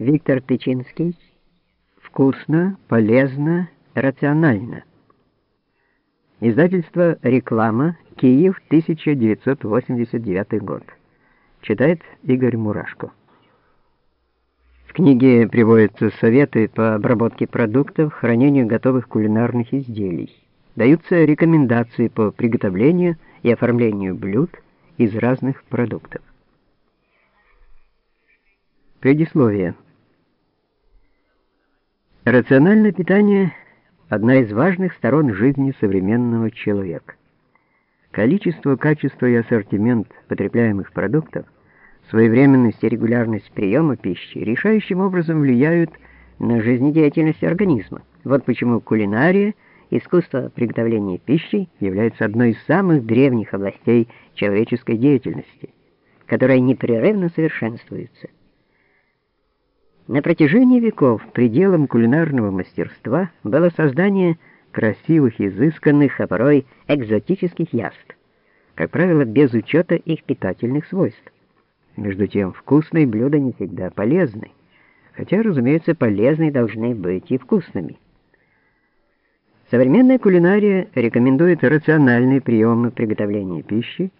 Виктор Печинский. Вкусно, полезно, рационально. Издательство «Реклама», Киев, 1989 год. Читает Игорь Мурашко. В книге приводятся советы по обработке продуктов, хранению готовых кулинарных изделий. Даются рекомендации по приготовлению и оформлению блюд из разных продуктов. Предисловие. Рациональное питание – одна из важных сторон жизни современного человека. Количество, качество и ассортимент потребляемых продуктов, своевременность и регулярность приема пищи решающим образом влияют на жизнедеятельность организма. Вот почему кулинария, искусство приготовления пищи является одной из самых древних областей человеческой деятельности, которая непрерывно совершенствуется – на протяжении веков пределом кулинарного мастерства было создание красивых, изысканных, а порой экзотических яств, как правило, без учета их питательных свойств. Между тем, вкусные блюда не всегда полезны, хотя, разумеется, полезные должны быть и вкусными. Современная кулинария рекомендует рациональные приемы приготовления пищи,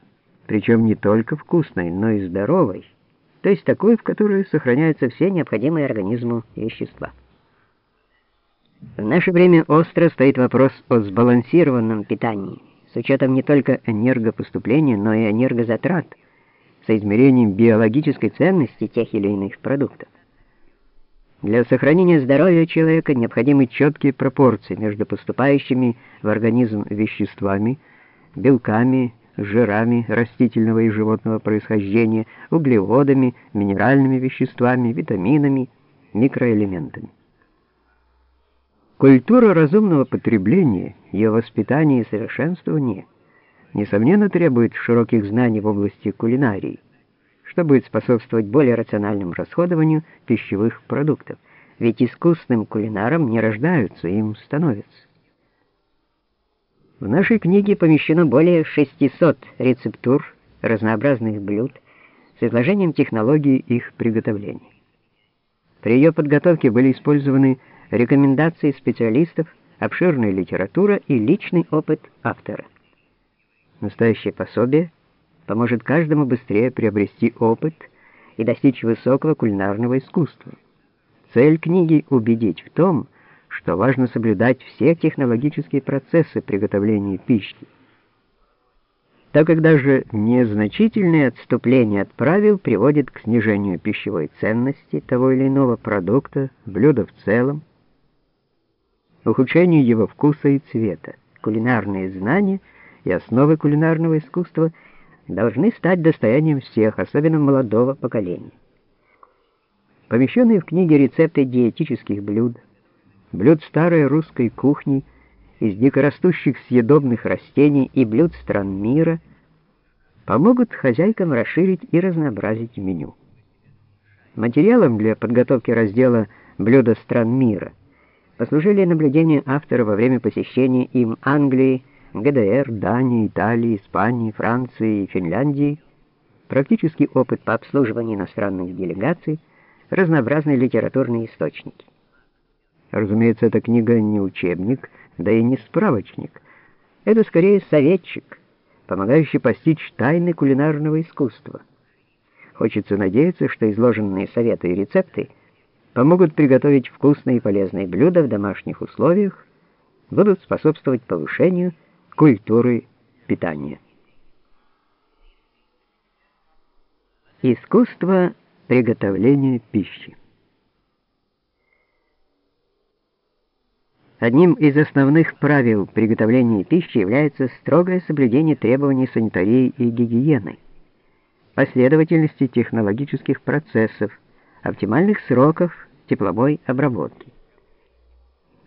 причем не только вкусной, но и здоровой, то есть такой, в которой сохраняются все необходимые организму вещества. В наше время остро стоит вопрос о сбалансированном питании, с учетом не только энергопоступления, но и энергозатрат, со измерением биологической ценности тех или иных продуктов. Для сохранения здоровья человека необходимы четкие пропорции между поступающими в организм веществами, белками, жирами растительного и животного происхождения, углеводами, минеральными веществами, витаминами, микроэлементами. Культура разумного потребления, ее воспитание и совершенствование, несомненно, требует широких знаний в области кулинарии, что будет способствовать более рациональному расходованию пищевых продуктов, ведь искусным кулинаром не рождаются, им становятся. В нашей книге помещено более 600 рецептур разнообразных блюд с изложением технологии их приготовления. При ее подготовке были использованы рекомендации специалистов, обширная литература и личный опыт автора. Настоящее пособие поможет каждому быстрее приобрести опыт и достичь высокого кулинарного искусства. Цель книги — убедить в том, что что важно соблюдать все технологические процессы приготовления пищи. Так как даже незначительное отступление от правил приводит к снижению пищевой ценности того или иного продукта, блюда в целом, ухудшению его вкуса и цвета, кулинарные знания и основы кулинарного искусства должны стать достоянием всех, особенно молодого поколения. Помещенные в книге рецепты диетических блюд, блюд старой русской кухни, из дикорастущих съедобных растений и блюд стран мира помогут хозяйкам расширить и разнообразить меню. Материалом для подготовки раздела «Блюда стран мира» послужили наблюдения автора во время посещения им Англии, ГДР, Дании, Италии, Испании, Франции и Финляндии, практический опыт по обслуживанию иностранных делегаций, разнообразные литературные источники. Разумеется, эта книга не учебник, да и не справочник. Это скорее советчик, помогающий постичь тайны кулинарного искусства. Хочется надеяться, что изложенные советы и рецепты помогут приготовить вкусные и полезные блюда в домашних условиях, будут способствовать повышению культуры питания. Искусство приготовления пищи. Одним из основных правил приготовления пищи является строгое соблюдение требований санитарии и гигиены, последовательности технологических процессов, оптимальных сроков тепловой обработки.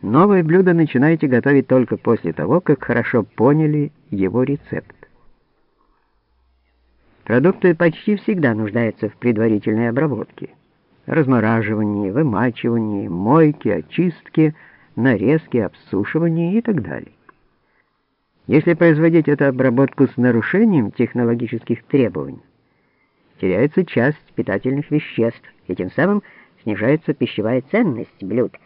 Новое блюдо начинаете готовить только после того, как хорошо поняли его рецепт. Продукты почти всегда нуждаются в предварительной обработке, размораживании, вымачивании, мойке, очистке – нарезки, обсушивание и так далее. Если производить эту обработку с нарушением технологических требований, теряется часть питательных веществ, и тем самым снижается пищевая ценность блюд,